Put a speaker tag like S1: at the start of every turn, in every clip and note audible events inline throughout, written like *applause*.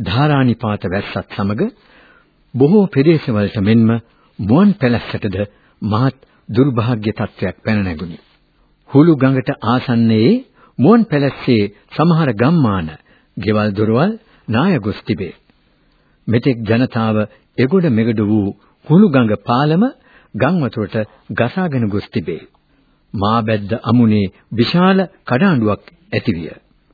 S1: ධාරානිපාත වැස්සත් සමග බොහෝ ප්‍රදේශවලට මෙන්ම මුවන් පැලැස්සටද මහත් දුර්භාග්‍ය තත්වයක් පැන නැගුණි. හුළු ගඟට ආසන්නයේ මුවන් පැලැස්සේ සමහර ගම්මාන, ගෙවල් දොරවල් නාය ගොස් තිබේ. මෙතෙක් ජනතාව එගොඩ මෙගොඩ වූ හුළු ගඟ පාලම ගම් වතුරට ගසාගෙන ගොස් තිබේ. මාබැද්ද අමුනේ විශාල කඩාඬුවක් ඇතිවිය.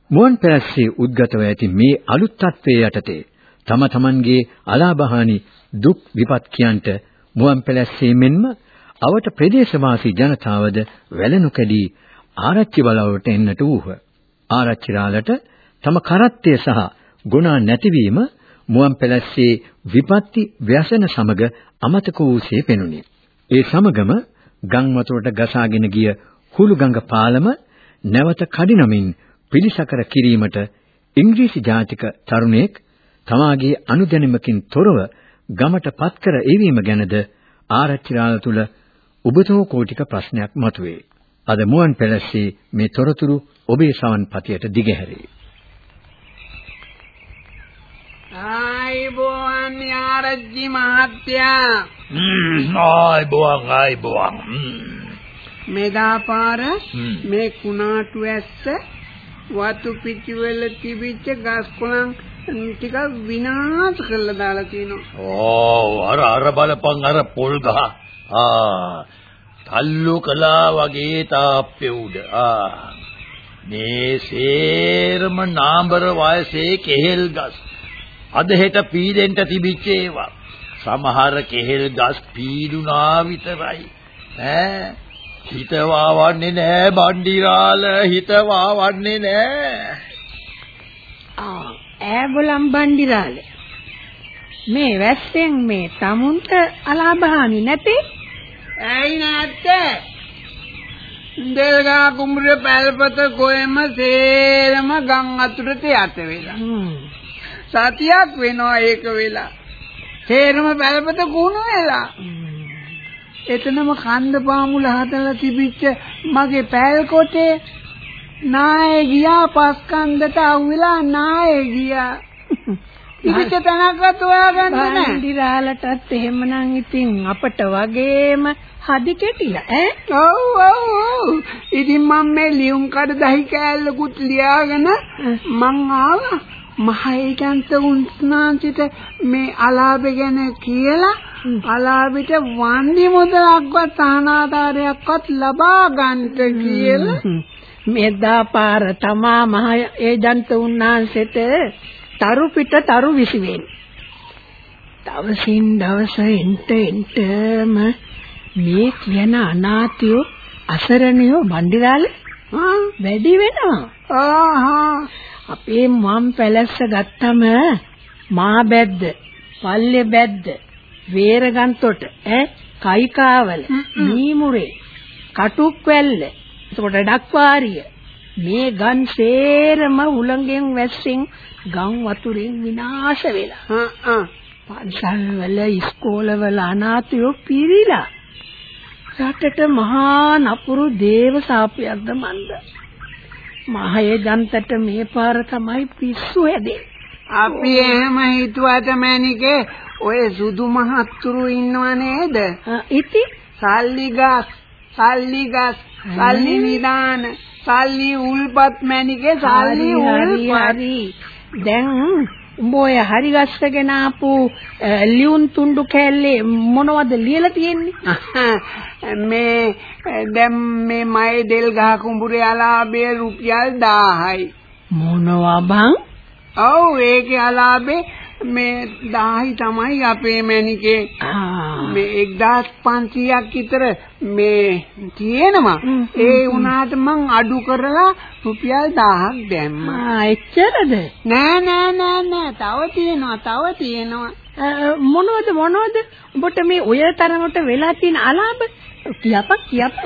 S1: මුවන් පැලැස්සේ උද්ගතව ඇති මේ අලුත් තත්ත්වයේ යටතේ තම තමන්ගේ අලාභහානි දුක් විපත් කියන්ට මුවන් පැලැස්සේ මෙන්ම අවට ප්‍රදේශවාසී ජනතාවද වැළනු කැඩී ආරච්චි බලවට එන්නට වූහ. ආරච්චිරාලට තම කරත්තය සහ ගුණා නැතිවීම මුවන් පැලැස්සේ විපත්ති ව්‍යසන සමග අමතක වූසේ පෙනුනි. ඒ සමගම ගම් වතුරට ගසාගෙන ගිය හුළු ගඟ පාලම නැවත කඩිනමින් පිළිසකර කිරීමට ඉංග්‍රීසි ජාතික තරුණයෙක් තමාගේ අනුදැනීමකින් තොරව ගමට පත් කර එවීම ගැනද ආරච්චිරාල තුල උබතෝ කෝටික ප්‍රශ්නයක් මතුවේ. අද මුවන් පැලස්සේ මේ තොරතුරු ඔබේ සවන්පතියට දිගහැරේ.
S2: ආයිබෝන් යාරජ්ජි මහත්තයා
S3: ආයිබෝන් ආයිබෝන්
S2: මෙදා පාර මේ කුණාටු ඇස්ස වතු පිටිවල තිබිච්ච ගස් කොළන් ටික විනාශ කරලා දාලා තිනවා.
S3: ඕ අර අර බලපන් අර පොල් ගහ. ආ තල්ලු කළා වගේ තාප්පේ උඩ. ආ මේ සේරම නාඹර වයසේ කෙහෙල් ගස්. අද හෙට පීඩෙන්න තිබිච්ච ඒවා. සමහර කෙහෙල් ගස් පීඩුනා විතරයි. ඈ හිතවාවන්නේ නෑ බණ්ඩිරාල හිතවාවන්නේ නෑ.
S4: ආ ඈබලම් බණ්ඩිරාල. මේ වැස්සෙන් මේ tamunට අලාභහානි නැතේ?
S2: ඇයි නැත්තේ? දෙල්ගා කුඹුර පැල්පත කොෙම සේරම ගම් අතුරට යට වෙලා. සතියක් වෙනවා ඒක වෙලා. සේරම පැල්පත කුණු වෙලා. එතනම කන්ද පාමුල හදලා තිබිච්ච මගේ පැල් කොටේ නායේ ගියා පස් කන්දට අහුවෙලා නායේ ගියා. ඉතිච්ච තැනක්වත් හොයාගන්න නැහැ.
S4: බණ්ඩිරාලටත් එහෙමනම් ඉතින් අපට වගේම හදි කෙටිලා ඈ
S2: ඔව් ඔව් ඔව් ඉතින් මම මේ ලියුම් කඩ දහි කෑල්ලකුත් ලියාගෙන මං ආවා මහේජන්ත උන්ස්නාන්සිට මේ අලාභ ගැන කියලා අලාභිට වන්දි මුදලක්වත් අනාදාරයක්වත් ලබා ගන්නට කියලා
S4: මෙදා පාර තමා මහ ඒජන්ත උන්නාන්සෙට තරු පිට තරු විසිවෙන්. දවසින් දවස එන්ට එන්ටම මේ කියන අනාථයෝ අසරණයෝ බණ්ඩිරාල වැඩි වෙනවා.
S2: ආහා
S4: අපේ මම් පැලැස්ස ගත්තම මා බැද්ද, පල්ලේ බැද්ද, වේරගන්තොට ඈ කයිකාවල, මීමුරේ, කටුක්වැල්ල, එතකොට ඩක්වාරිය මේ ගන් සේරම උලංගෙන් වැස්සෙන් ගම් වතුරෙන් විනාශ වෙලා. පන්සල් වල ඉස්කෝලවල අනාථයෝ පිරීලා. රටට මහා නපුරු දේව සාපයක්ද මන්ද. මහයේ ජනතට මේ පාර තමයි පිස්සු හැදේ.
S2: අපි එහෙම හිතුවට මැනිකේ ඔය සුදු මහත්තුරු ඉන්නව නේද?
S4: ඉතින්
S2: සල්ලි ගස්, සල්ලි ගස්, සල්ලි විදාන, සල්ලි උල්පත් මැනිකේ සල්ලි උල්පත්.
S4: දැන් උඹ ඔය හරි ගස්සගෙන ආපු ලියුම් තුණ්ඩු කෑල්ලේ මොනවද ලියලා තියෙන්නේ? *laughs*
S2: මේ දැන් මේ මයි දෙල් ගහ කුඹුරේ අලාභය රුපියල් 1000යි
S4: මොනවා බං
S2: ඔව් ඒකේ අලාභේ මේ 1000යි තමයි අපේ මැනිකේ. මේ 1500ක් විතර මේ තියෙනවා. ඒ වුණාට මං අඩු කරලා රුපියල් 1000ක් දැම්මා.
S4: ආ එච්චරද?
S2: නෑ නෑ නෑ නෑ තව තියෙනවා තව තියෙනවා.
S4: මොනවද මොනවද? ඔබට මේ ඔය තරමට වෙලා තියෙන අලාභ කියපක් කියපක්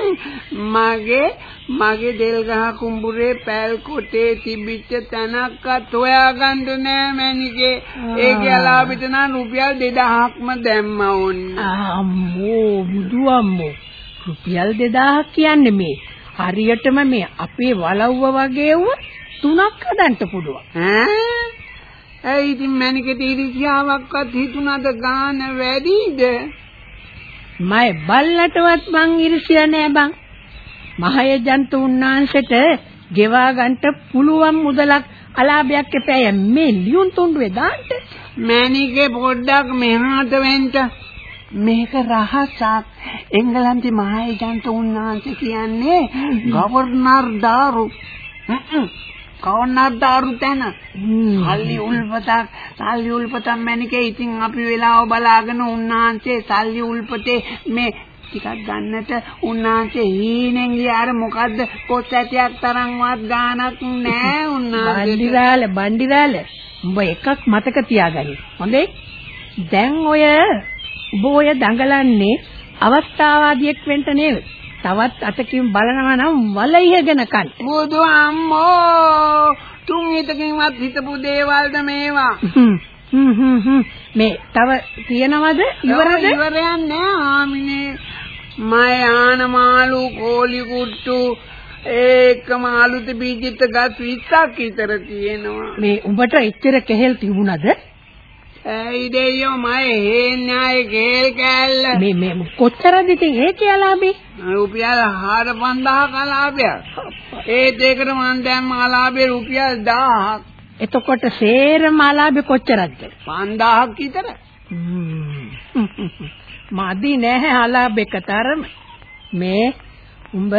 S2: මගේ මගේ දෙල් ගහ කුඹුරේ පැල් කොටේ තිබිච්ච තැනක්වත් හොයාගන්න නෑ මැනිකේ ඒකේ අලාභෙට නම් රුපියල් 2000ක්ම දැම්මා ඕන්න.
S4: අම්මෝ බුදු අම්මෝ. රුපියල් 2000ක් කියන්නේ මේ හරියටම මේ අපේ වලව්ව වගේ වුව තුනක් හදන්න පුළුවන්.
S2: ඈ? ඒ ඉතින් මැනිකේ ඉරිසියාවක්වත් හිතුණාද ගාන වැඩිද
S4: මයි බල්ලටවත් මං ඉරිසියා නෑ බං. මහයජන්ත උන්නාන්සේට ගෙවා ගන්නට පුළුවන් මුදලක් අලාභයක් එපැය මේ ලියුම් තුන්ඩුවේ දාන්න.
S2: මෑණිකේ පොඩ්ඩක් මෙහාට වෙන්න. මේක රහසක්. එංගලන්තේ මහයජන්ත උන්නාන්සේ කියන්නේ ගවර්නර් දාරු. ගවර්නර් දාරු තැන. සල්ලි උල්පතක් සල්ලි උල්පතක් මැනිකේ ඉතින් අපි වෙලාව බලාගෙන උන්නාන්සේ සල්ලි උල්පතේ මේ ටිකක් ගන්නට උන්නාන්සේ හීනෙන් ගියාර මොකද්ද? කොස් ඇටයක් තරම්වත් ගාණක් නෑ උන්නාන්සේ
S4: බණ්ඩිරාල බණ්ඩිරාල උඹ එකක් මතක තියාගනි. හොඳේ? දැන් ඔය උඹ ඔය දඟලන්නේ අවස්ථාවාදියෙක් වෙන්න නේද තවත් අතකින් බලනවා නම් වල ඉහගෙන කන්න
S2: බුදු අම්මෝ තුන් හිතකින්වත් හිතපු දේවල්ද මේවා?
S4: මේ තව තියනවද ඉවරද?
S2: ඉවරයක් නෑ ආමිනේ. මය ආනමාලු කෝලි කුට්ටු ඒකම අලුත බීජිත ගස් 20ක් විතර තියෙනවා.
S4: මේ උඹට එච්චර කෙහෙල් තිබුණද
S2: දෙයියෝ මය හේන්නායේ කේල් කෑල්ල?
S4: මේ මේ කොච්චරද ඉතින් ඒ කියලාබේ
S2: රුපියල් 4000ක අලාභයක් ඒත් ඒකට මං දැම්ම අලාභේ රුපියල් 1000ක්
S4: එතකොට සේරම අලාභේ කොච්චරද
S2: 5000ක් විතර.
S4: මදි නැහැ අලාභයක තරම මේ උඹ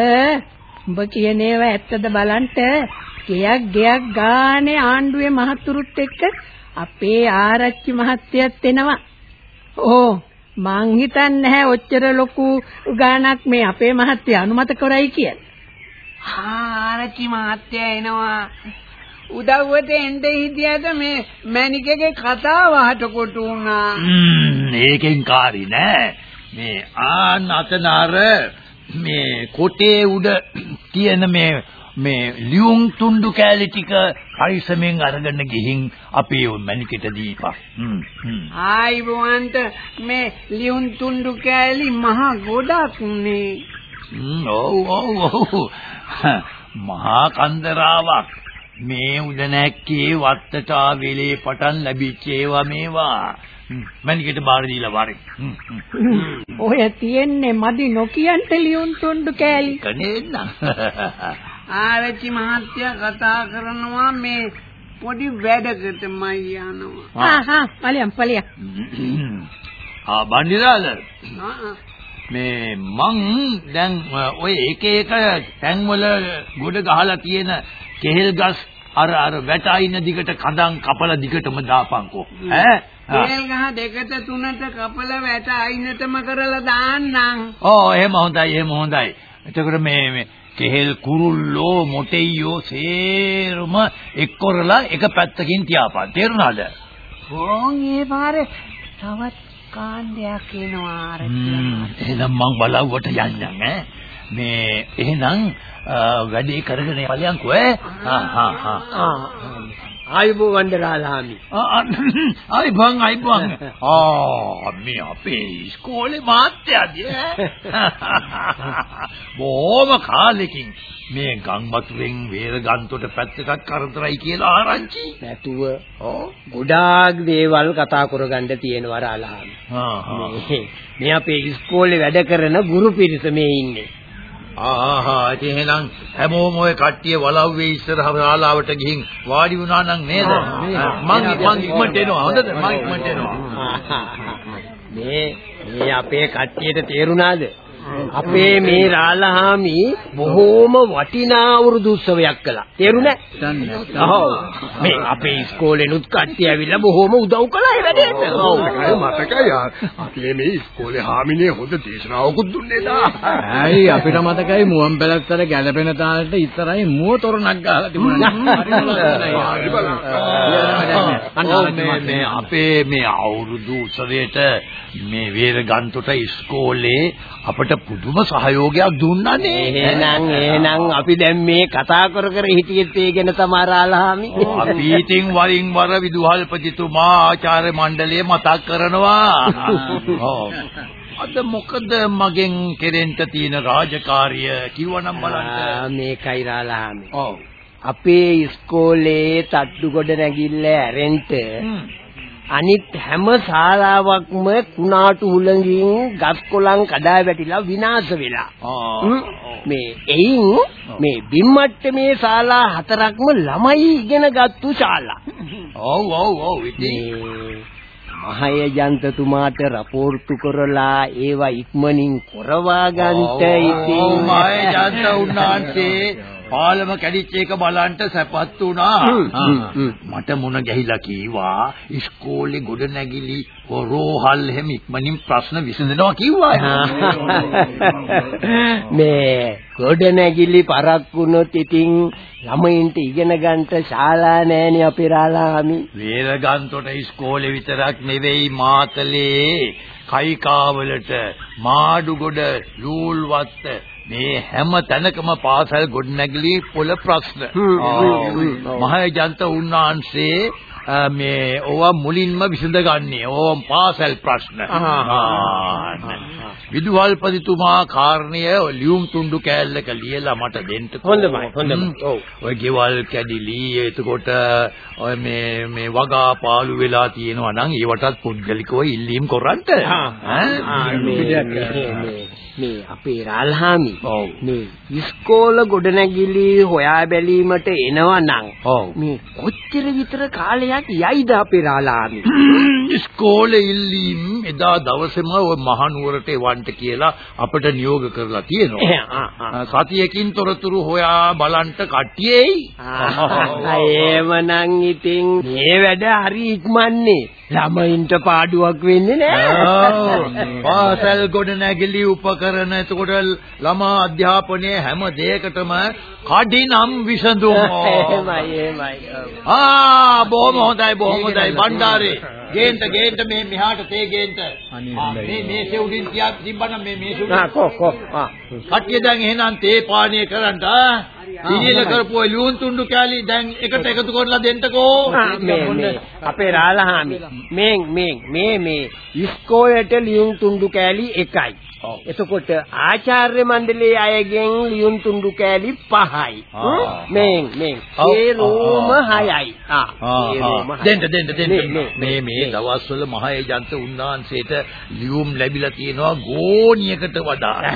S4: උඹ කියන ඒවා ඇත්තද බලන්ට ගයක් ගයක් ගානේ ආණ්ඩුවේ මහතුරුත් එක්ක අපේ ආරච්චි මහත්තයත් එනවා. ඕ මං හිතන්නේ නැහැ ඔච්චර ලොකු ගාණක් මේ අපේ මහත්තයා අනුමත කරයි කියලා.
S2: ආරච්චි මහත්තයා එනවා. උදව්වට එන්න හිටියට මේ මැනිකගේ කතාව හටකොට වුණා.
S3: ඒකෙන් කාරි නෑ. මේ ආන් අතනාර මේ කොටේ උඩ *clears throat* තියෙන මේ මේ ලියුම් තුණ්ඩු කෑලි ටික පරිස්සමෙන් අරගෙන ගිහින් අපේ මැනිකට දීපන්.
S2: ආයිබෝන්ට මේ ලියුම් තුණ්ඩු කෑලි මහා ගොඩක් නේ.
S3: හ්ම් ඔව් ඔව් ඔව්. මහා කන්දරාවක්. මේ උඩ නැක්කේ වත්තට ආවෙලේ පටන් ලැබිච්ච ඒවා මේවා. මැනිකට බාර දීලා වරේ.
S4: ඔය තියන්නේ මදි නොකියන්ට ලියුම් තුන්ඩු කෑලි.
S3: කනේන්න.
S2: ආරච්චි මහත්තයා කතා කරනවා මේ පොඩි වැඩකටමයි යනවා.
S4: ආ හා පලියම් පලියම්. *clears throat*
S3: ආ බණ්ඩිරාල
S2: ආ
S3: මේ මං දැන් ඔය එක එක තැන්වල ගොඩ ගහලා තියෙන කෙහෙල් ගස් අර අර වැට අයින දිගට කඳන් කපලා දිගටම දාපන්කෝ. ඈ?
S2: තෙල් ගහ දෙකට තුනට කපල වැට අයිනටම කරලා දාන්නම්.
S3: ඕ එහෙම හොඳයි එහෙම හොඳයි. එතකොට මේ මේ කෙහෙල් කුරුල්ලෝ මොටෙයියෝ සේරම එක්කොරලා එක පැත්තකින් තියාපන්. තේරුණාද?
S2: ඕන් ඒ පාරේ තවත් කාණ්ඩයක් එනවා ආරච්චි.
S3: එහෙනම් මං බලව්වට යන්නම් ඈ. මේ එහෙනම් වැඩේ කරගෙන ඵලයන්කෝ ඈ. හා හා හා
S5: ආයුබෝ වණ්ඩරාලාමි. *laughs*
S3: ආයි බං ආයි බං *laughs* ආ මේ අපේ ඉස්කෝලේ මාත්‍යාදී *laughs* බොහොම කාලෙකින් මේ ගම්වතුරෙන් වේරගන්තොට පැත්තකට කරදරයි කියලා ආරංචි
S5: නැතුව ගොඩාක් දේවල් කතා කරගන්න තියෙනවා රාලාමි. මේ අපේ ඉස්කෝලේ වැඩ කරන ගුරු පිරිස මේ ඉන්නේ.
S3: ආහා ඉතින් එහෙනම් හැමෝම ඔය කට්ටිය වලව්වේ ඉස්සරහ ශාලාවට ගිහින් වාඩි වුණා නම් නේද? මං මං ඉක්මනට එනවා හොඳද? මං ඉක්මනට එනවා.
S5: මේ මේ අපේ කට්ටියට තේරුණාද? අපේ මේ රාලහාමි බොහෝම වටිනා අවුරුදු උත්සවයක් කළා. තේරුණා? ඔව්. මේ අපේ ඉස්කෝලේනුත් කට්ටිය ඇවිල්ලා බොහෝම උදව් කළා ඒ වැඩේට. ඔව්.
S6: මතකයි අපේ මේ ඉස්කෝලේ හාමිනේ හොඳ දේශනාවකුත් දුන්නේ නා.
S1: ඇයි අපිට මතකයි මුවන් පැලැත්තට ගැලපෙන තාලට ඉස්සරහින් මුව තොරණක් ගහලා තිබුණා.
S3: අපේ මේ අවුරුදු උත්සවයට මේ වේරගන්තොට ඉස්කෝලේ අපට පුදුම සහයෝගයක් දුන්නානේ.
S5: එහෙනම් එහෙනම් අපි දැන් මේ කතා කර කර හිටියෙත් ඒ ගැන තමයි රාලහාමි.
S3: අපි ඉතින් වරින් වර විදුහල්පතිතුමා ආචාර්ය මණ්ඩලය මතක් කරනවා. *laughs* අද මොකද මගෙන් කෙරෙන්න තියෙන රාජකාරිය කිව්වනම් බලන්න.
S5: මේකයි රාලහාමි.
S3: ඔව්.
S5: අපේ ඉස්කෝලේ තට්ටු කොට නැගිල්ල ඇරෙන්ට අනිත් හැම ශාලාවක්ම කුණාටු හුලඟින් ගස් කොළන් කඩා වැටිලා විනාශ වෙලා. මේ එයින් මේ බිම්මට්ටමේ ශාලා හතරක්ම ළමයි ඉගෙන ගත්තු ශාලා.
S3: ඔව් ඔව් ඔව් ඉතින්
S5: මහය ජන්තතුමාට රපෝර්ටු කරලා ඒවා ඉක්මනින් කරවා ගන්නට ඉතින්
S3: මම යන්න උන්නාන්සේ පාලම කැඩිච්ච එක බලන්න සැපත් වුණා. මට මොන ගැහිලා කීවා ඉස්කෝලේ ගොඩ නැගිලි රෝහල් එහෙම ඉක්මනින් ප්‍රශ්න විසඳනවා කිව්වා. *laughs*
S5: මේ ගොඩනැගිලි පරක් වුණොත් ඉතින් ළමයින්ට ඉගෙන ගන්නට ශාලා නැහෙනේ අපේ රාලාමි.
S3: වේරගන්තොට ඉස්කෝලේ විතරක් නෙවෙයි මාතලේ කයිකාවලට මාඩුගොඩ ලූල්වත්ත මේ හැම තැනකම පාසල් ගොඩනැගිලි පොළ ප්‍රශ්න. මහජනත උන්නාන්සේ අ, මේ ඕවා මුලින්ම විසඳගන්නේ ඕම් පාසල් ප්‍රශ්න. විදුහල්පතිතුමා කාරණය ලියුම් තුණ්ඩු කෑල්ලක ලියලා මට දෙන්න.
S5: හොඳයි, හොඳයි. ඔව්.
S3: ඔය ගෙවල් කැඩිලි එතකොට ඔය මේ මේ වගා පාළු වෙලා තියෙනවා නම් ඒවටත් පුද්ගලිකව ඉල්ලීම් කරන්ට.
S5: මේ අපේ රාල්හාමි. මේ ඉස්කෝල ගොඩනැගිලි හොයා බැලීමට එනවා නම්. මේ කොච්චර විතර කාලයක් යයිද අපේ රාල්හාමි
S3: ඉස්කෝලේ ඉල්ලීම් එදා දවසේම ඔය මහනුවරට එවන්න කියලා අපිට නියෝග කරලා තියෙනවා.
S5: ආ, ආ.
S3: සතියකින් තොරතුරු හොයා බලන්න කට්ටියයි.
S5: ආ, එහෙමනම් ඉතින් මේ වැඩ හරි ඉක්මන්නේ ළමයින්ට පාඩුවක් වෙන්නේ නෑ.
S3: පාසල් ගොඩ නැගිලි උපකරණ. එතකොට ළමා අධ්‍යාපනයේ හැම දෙයකටම කඩිනම් විසඳුම්.
S5: එහෙමයි එහෙමයි.
S3: ආ බොහොම හොඳයි බොහොම හොඳයි. බණ්ඩාරේ ගේන්ට ගේන්ට මේ මෙහාට තේ ගේන්ට. ආ, මේ මේසේ උඩින් තියා තිබ්බනම් මේ මේසේ
S5: ආ
S3: උඩින්
S5: කො කො. ආ.
S3: කට්ටිය දැන් එහෙනම් තේ පානය කරන්න ආ ඉනිල කරපු ඔය ලියුම් තුණ්ඩු කෑලි දැන් එකට එකතු කරලා දෙන්නකෝ.
S5: මේ අපේ රාලහාමි. මේ මේ මේ මේ. ඉස්කෝලේට ලියුම් තුන්ඩු කෑලි එකයි එතකොට ආචාර්ය මණ්ඩලයේ අයගෙන් ලියුම් තුන්ඩු කෑලි පහයි
S3: ආ.
S5: මේ මේ
S3: ඔව්.
S5: ඒ රෝම
S3: ආ.
S5: හයයි ආ.
S3: දෙන්න දෙන්න දෙන්න
S5: මේ, මේ,
S3: දවස්වල මහ ඒජන්ත උන්නාන්සේට ලියුම් ලැබිලා තියෙනවා ගෝණියකට වඩා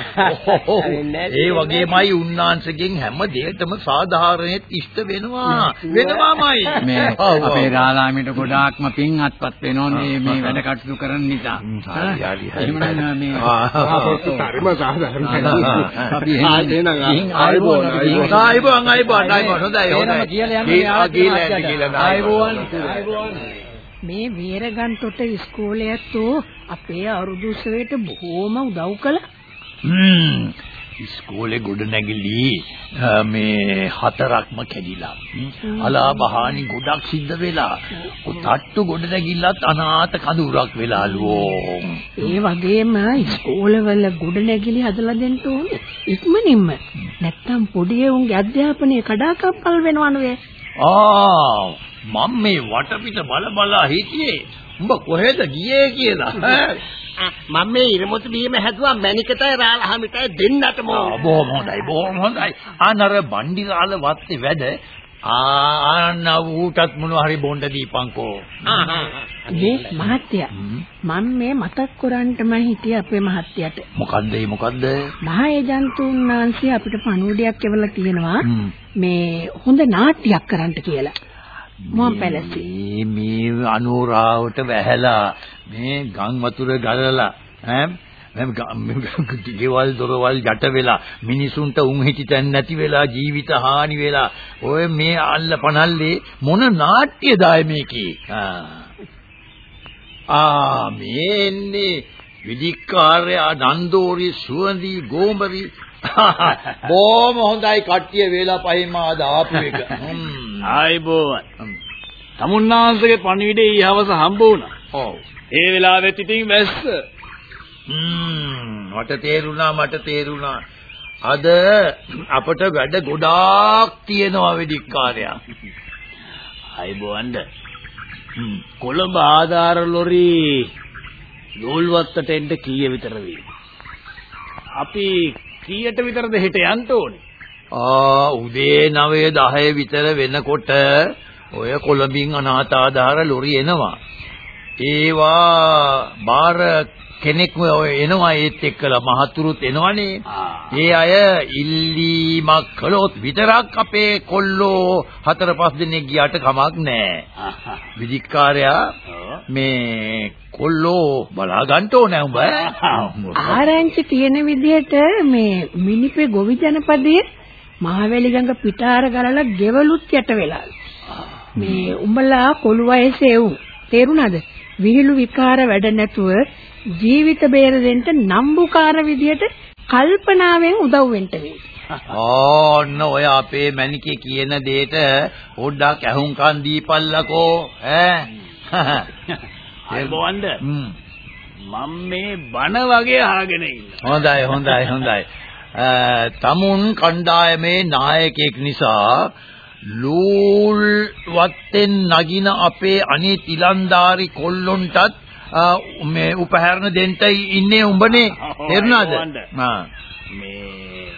S3: *laughs* ඒ වගේමයි උන්නාන්සේගෙන් හැම දෙයකටම සාධාරණෙත් ඉෂ්ට වෙනවා වෙනවාමයි
S1: මේ. *laughs* අපේ රාලාමිට ගොඩාක්ම පින් අත්පත් වෙනවා මේ වැඩ කටයුතු කරන නිසා.
S3: හරි, හරි.
S1: එහෙමනම් මේ.
S6: හරිම සාධාරණයි. ආයුබෝවන්,
S1: ආයුබෝවන් අපි ගිහින්
S3: ආයිබෝන් ආයිබෝන් ආයිබෝන් හොඳයි හොඳයි
S1: කියලා මහත්තයාට.
S3: ගිහිල්ලා යන්න.
S1: ආයුබෝවන් ආයුබෝවන්
S4: මේ වීරගන්තොට ඉස්කෝලේ ඇත්තෝ අපේ අවුරුදු උත්සවයට බොහෝම උදව් කළා.
S3: හ්ම් ඉස්කෝලේ ගොඩ නැගිලි මේ හතරක්ම කැඩිලා හ්ම්. අලාබහානි ගොඩක් සිද්ධ වෙලා තට්ටු ගොඩ නැගිල්ලත් අනාථ කඳුරක් වෙලාලුවෝ
S4: ඒ වගේම ඉස්කෝලවල ගොඩනැගිලි හදලා දෙන්න ඕනේ. ඉක්මනින්ම. නැත්තම් පොඩි උන්ගේ අධ්‍යාපනය කඩාකප්පල් වෙනවනේ.
S3: ආ මම මේ වටපිට බල බලා හිටියේ උඹ කොහෙද ගියේ කියලා *laughs*
S5: මම මේ ඉරමුතු බීම හැදුවා මැනිකටයි රාලහාමිටයි දෙන්නටම
S3: බොහොම හොඳයි බොහොම හොඳයි අනර බණ්ඩිරාල වත්තේ වැඩ ආන්න ඌටත් මොනවා හරි බොණ්ඩ දීපන්කෝ
S4: මේ මහත්තයා මම මේ මතක් කරන්නටම හිටියේ අපේ මහත්තයාට.
S3: මොකද්ද ඒ මොකද්ද
S4: මහා ඒජන්තුන් වහන්සේ අපිට පණුවඩයක් එවලා තියෙනවා. මේ හොඳ නාට්‍යයක් කරන්න කියලා. මම පැලසි.
S3: මේ මේ අනුරාවට වැහැලා මේ ගම් වතුර ගලලා ඈ ගෙවල් දොරවල් යට වෙලා මිනිසුන්ට උන් හිටි තැන් නැති වෙලා ජීවිත හානි වෙලා ඔය මේ අල්ල පනල්ලේ මොන නාට්‍යදාය මේකේ ආ මේන්නේ විදික්කාරයා නන්දෝරි සුවඳි ගෝඹරි බොහොම හොඳයි කට්ටිය වේලා පහින්ම ආද ආපු එක.
S7: ආයිබෝවන්. තමුන්නාන්සේගේ පණිවිඩේ ඊහවස හම්බ වුණා.
S3: ඔව්.
S7: ඒ වෙලාවෙත් ඉතින් වැස්ස.
S3: හ්ම් මට තේරුණා මට තේරුණා. අද අපට වැඩ ගොඩාක් තියෙනවා වෙදික්කාරයා.
S7: ආයිබෝවන්ද. කොළඹ ආධාර ලොරි නූල්වත්තට එන්න කීය විතර වෙයි? අපි කීයට විතරද හෙට යන්න ඕනේ?
S3: ආ උදේ 9 10 විතර වෙනකොට ඔය කොළඹින් අනාථාධාර ලොරි එනවා. ඒවා බාර කෙනෙක් ඔය එනවා ඒත් එක්කලා මහතුරුත් එනවනේ. ඒ අය ඉල්ලීමක් කළොත් විතරක් අපේ කොල්ලෝ හතර පහ දෙනෙක් ගියාට කමක් නැහැ. විදික්කාරයා මේ කොල්ලෝ බලා ගන්න ඕනේ උඹ.
S4: ආරංචි තියෙන විදිහට මේ මිනිපේ ගොවි ජනපදයේ මහවැලි ගඟ පිටාර ගලලා ගෙවලුත් යට වෙලා. මේ උඹලා කොළු වයසේ වුන් තේරුණාද? විහිළු විකාර වැඩ නැතුව ජීවිත බේර දෙන්න නම්බුකාර විදියට කල්පනාවෙන් උදව් වෙන්න.
S3: ඕන්න ඔය අපේ මැනිකේ කියන දෙයට පොඩ්ඩක් අහුම්කන් දීපල්ලකෝ ඈ. *laughs*
S7: ආයිබෝවන්ද.
S3: හ්ම්.
S7: මම මේ බණ වගේ අහගෙන ඉන්නවා.
S3: හොඳයි හොඳයි හොඳයි. තමුන් කණ්ඩායමේ නායකයෙක් නිසා ලූල් වත්තෙන් නගින අපේ අනිත් ඉලන්දාරි කොල්ලොන්ටත් මේ උපහරණ දෙන්නයි ඉන්නේ උඹනේ. තේරුණාද?
S7: ආ. මේ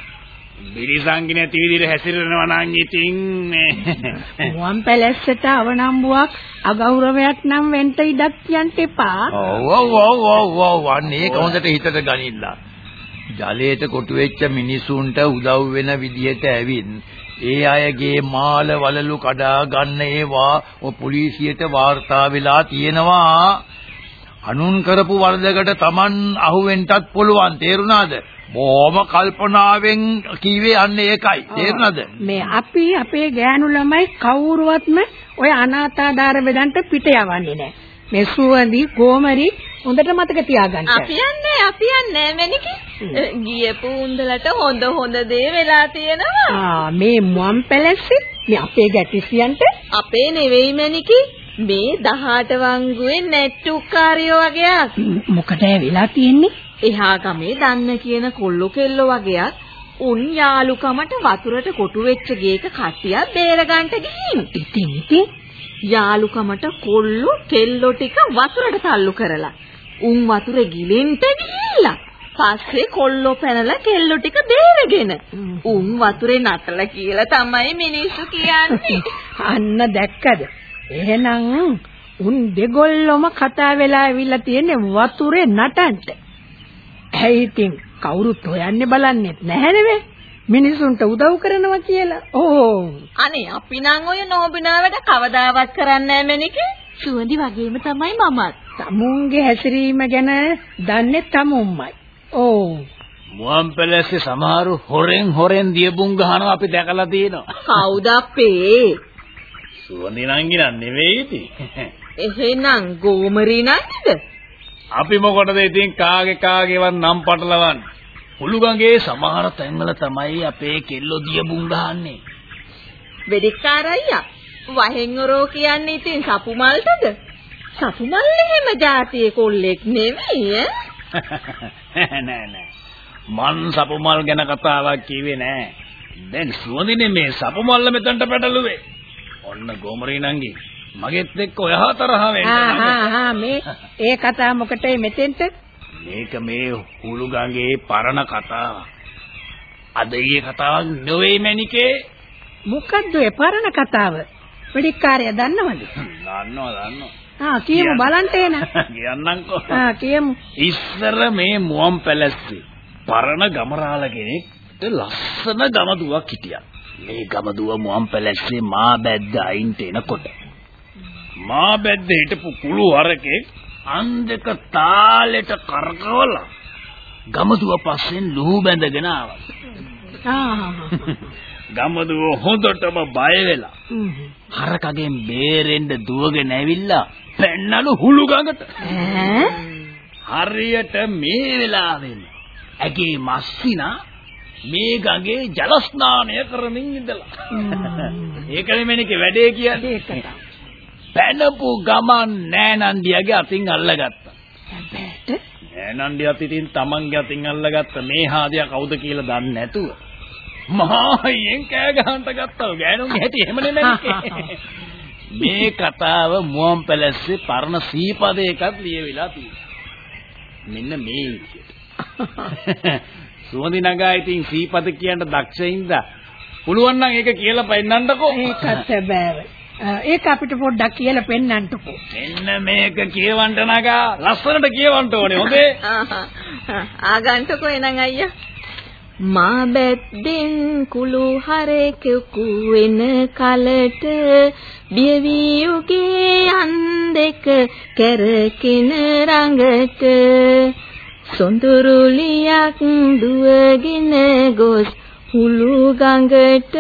S7: බිරිසංගි නැති විදිහට හැසිරෙනවා නම් ඉතින් මේ
S4: මුවන් පැලැස්සට අවනම්බුවක් අගෞරවයක් නම් වෙන්න ඉඩක් කියන්න එපා.
S3: ඔව් ඔව් ඔව් ඔව් ඔව්. අනේ කොහොඳට හිතට ගනින්න. ජලයට කොටු වෙච්ච මිනිසුන්ට උදව් වෙන විදිහට ඇවිත් ඒ අයගේ මාල වලලු කඩා ගන්න ඒවා ඔය පොලිසියට වාර්තා වෙලා තියෙනවා. අනුන් කරපු වරදකට Taman අහුවෙන්නත් පුළුවන් තේරුණාද? බොහොම කල්පනාවෙන් කීවේ අන්නේ ඒකයි. තේරුණාද?
S4: මේ අපි අපේ ගෑනු ළමයි කවුරුවත්ම ඔය අනාථාදාර බෙදන්ට පිට යවන්නේ නැහැ. මේ සුවඳි කොමරි හොඳට මතක තියාගන්න.
S8: අපි යන්නේ අපි යන්නේ මැනිකි. ගියපු උන්දලට හොඳ හොඳ දේ වෙලා තියෙනවා.
S4: ආ මේ මුවන් පැලැස්සේ මේ අපේ ගැටිසියන්ට
S8: අපේ නෙවෙයි මැනිකි. මේ 18 වංගුවේ නැට්ටුකාරයෝ වගේක්.
S4: මොකද වෙලා තියෙන්නේ?
S8: එහා ගමේ දන්න කියන කොල්ලෝ කෙල්ලෝ වගේක් උන් යාලුකමට වතුරට කොටු වෙච්ච ගේක කට්ටියක් බේරගන්න ගිහින්.
S4: ඉතින් ඉතින්
S8: යාලුකමට කොල්ලෝ කෙල්ලෝ ටික වතුරට තල්ලු කරලා උන් වතුරේ ගිලෙන්න ගිහිල්ලා පස්සේ කොල්ලෝ පැනලා කෙල්ලෝ ටික බේරගෙන උන් වතුරේ නටලා කියලා තමයි මිනිස්සු කියන්නේ. *laughs*
S4: අන්න දැක්කද? එහෙනම් උන් දෙගොල්ලොම කතා වෙලා ඇවිල්ලා තියෙන්නේ වතුරේ නටන්න. ඇයි ඉතින් කවුරුත් හොයන්නේ බලන්නෙත් නැහැ නෙවෙයි. මිනිසුන්ට උදව් කරනවා කියලා. ඕ.
S8: අනේ අපි නම් ඔය නෝබිනා වැඩ කවදාවත් කරන්නේ නැහැ මැනිකේ. සුවඳි වගේම තමයි මමත්.
S4: තමුන්ගේ හැසිරීම ගැන දන්නේ තමුන්මයි. ඕ.
S7: මුවන් පැලැස්සේ සමහරු හොරෙන් හොරෙන් දියබුන් ගහනවා අපි දැකලා තියෙනවා.
S8: කවුද අපේ?
S7: සුවඳි නංගි නන් නෙවෙයි ඉතින්.
S8: එහෙනම් ගෝමරි නංගිද?
S7: අපි මොකටද ඉතින් කාගේ කාගේවත් නම් පටලවන්නේ? උළුගඟේ සමහර තැන්වල තමයි අපේ කෙල්ලෝ දියබුන් ගහන්නේ.
S8: වෙදිකාර අයියා වහෙන් ඔරෝ කියන්නේ ඉතින් සපුමල්ටද? සපුමල් එහෙම જાතියේ කොල්ලෙක් නෙවෙයි *laughs*
S7: නෑ නෑ. මන් සපුමල් ගැන කතාවක් කිව්වේ නෑ. දැන් සුවඳිනේ මේ සපුමල්ල මෙතනට පැටළුවේ. ඔන්න ගෝමරී නංගි මගෙත් එක්ක ඔයා තරහ වෙන්න.
S4: ආ ආ මේ ඒ කතාව මොකටයි මෙතෙන්ට?
S7: මේක මේ හුළු ගඟේ පරණ කතාව. අද ඊයේ කතාවක් නෙවෙයි මැනිකේ.
S4: මොකද්ද ඒ පරණ කතාව? වෙඩික්කාරය දන්නවද?
S7: දන්නවා දන්නවා.
S4: ආ කියමු බලන්න එන. *laughs*
S7: කියන්නම්කෝ.
S4: ආ කියමු.
S7: ඉස්සර මේ මුවන් පැලැස්සේ පරණ ගමරාල කෙනෙක්ට ලස්සන ගමදුවක් හිටියා. මේ ගමදුව මුවන් පැලැස්සේ මා බැද්ද අයින්ට එනකොට මා බැද්ද හිටපු කුළු හරකේ අන් දෙක තාලෙට කරකවලා ගමදුව පස්සෙන් ලුහු බැඳගෙන ආවා. ගමදුව හොඳටම බය වෙලා හරකගෙන් බේරෙන්න දුවගෙන ඇවිල්ලා පැන්නලු හුළු ගඟට. හරියට මේ වෙලාවෙම ඇගේ මස්සිනා මේ ගඟේ ජල ස්නානය කරමින් ඉඳලා. ඒකනේ මෙනිකේ වැඩේ කියන්නේ. පැනපු ගමන් නෑනන්දියාගේ අතින් අල්ලගත්තා.
S4: හැබැයිට
S7: නෑනන්දියත් ඉතින් තමන්ගේ අතින් අල්ලගත්ත මේ හාදියා කවුද කියලා දන්නේ නැතුව මහයෙන් කෑ ගහන්න ගත්තා. ගෑනුන්ගේ හැටි එහෙම නෙමෙයි. *laughs* මේ කතාව මුවන් පැලස්සේ පරණ සීපදයකත් ලියවිලා තියෙනවා. මෙන්න මේ විදියට. *laughs* සුවඳි නගා ඉතින් සීපද කියන්න දක්ෂින්ද පුළුවන් නම් ඒක කියලා පෙන්නන්නකෝ.
S4: ඒකත් බෑව. ඒක අපිට පොඩ්ඩක් කියලා පෙන්නන්නකෝ.
S7: මෙන්න මේක කියවන්න නගා ලස්සනට කියවන්න ඕනේ හොඳේ.
S8: ආගන්ටකෝ එනං අයියා. මා බැද්දෙන් කුළු හරකෙකු වෙන කලට බියවියුගේ අන් දෙක කැරකින රඟට සොඳුරුලියක් දුවගෙන ගොස් හුළු ගඟට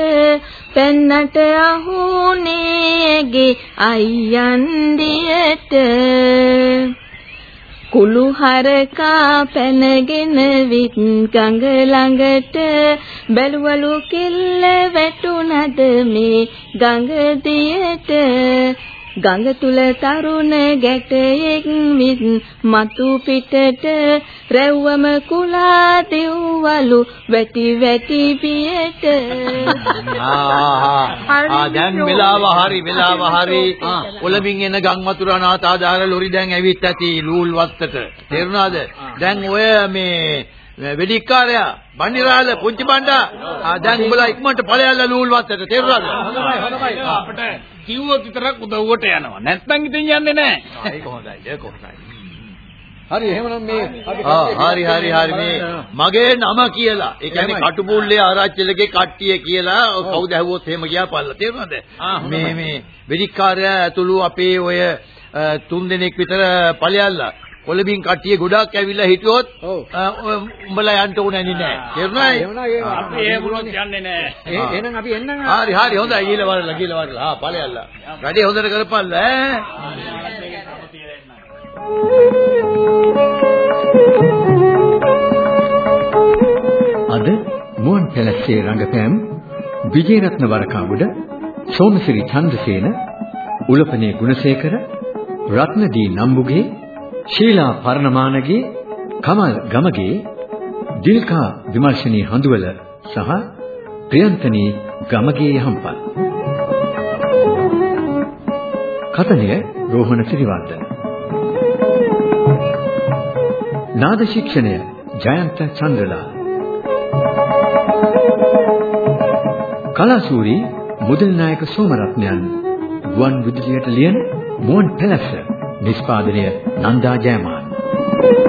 S8: පෙන්නට අහුනේගේ අයියන් දියට කුළු හරකා පැනගෙන විත් ගඟ ළඟට බැලුවලු කිල්ල වැටුණද මේ ගඟ දියට ගඟ තුල තරුණ ගැටයෙක් විත් මතු පිටට රැව්වම කුලා දෙව්වලු වැටි වැටි පියට.
S3: ආ දැන් වෙලාව හරි වෙලාව හරි. ඔලමින් එන ගම් වතුර අනාථාදාර ලොරි දැන් ඇවිත් ඇති ලූල් වත්තට තේරුණාද දැන් ඔය මේ වෙඩික්කාරයා බණ්ඩිරාල පුංචි බණ්ඩා. ආ දැන් උඹලා ඉක්මනට ඵලයල්ලා ලූල් වත්තට තේරුණාද
S7: අපිට කිව්වොත් විතරක් උදව්වට යනවා. නැත්නම් ඉතින් යන්නේ නැහැ.
S3: ඒක හොඳයි ඒක හොඳයි.
S1: හරි එහෙමනම් මේ
S3: හරි හරි හරි මේ මගේ නම කියලා. ඒ කියන්නේ කටුපුල්ලේ ආරච්චිලගේ කට්ටිය කියලා කවුද ඇහුවොත් එහෙම ගියාපල්ලා තේරුණාද? මේ මේ වෙදිකාරයා ඇතුළු අපේ ඔය තුන් දෙනෙක් විතර ඵලයල්ලා කොළඹින් කට්ටිය ගොඩාක් ඇවිල්ලා හිටියොත් උඹලා යන්න ඕනේ නෑ. තේරුණාද
S7: අපි ඒ වුණොත් යන්නේ නැහැ
S1: එහෙනම් අපි එන්නම්.
S3: හරි හරි හොඳයි. ගිහලා වරලා ගිහලා වරලා. ආ ඵලයල්ලා. වැඩේ හොඳට කරපල්ලා ඈ?
S1: අද මුවන් පැලස්සේ රංගපෑම් විජේරත්න වරකාගුඩ සෝමසිරි චන්ද්‍රසේන උලපනේ ගුණසේකර රත්නදී නම්බුගේ ශීලා පර්ණමානගේ කමල් ගමගේ දිල්කා විමර්ශනී හඳුවල සහ ප්‍රියන්තනී ගමගේ යහම්පත්. කතනය රෝහණ සිරිවර්ධන. නාද ශික්ෂණය ජයන්ත චන්ද්‍රලා. කලාසූරි මුදල් නායක සෝමරත්නයන් ගුවන් විදුලියට ලියන මුවන් පැලස නිෂ්පාදනය නන්දා ජයමාන Thank you.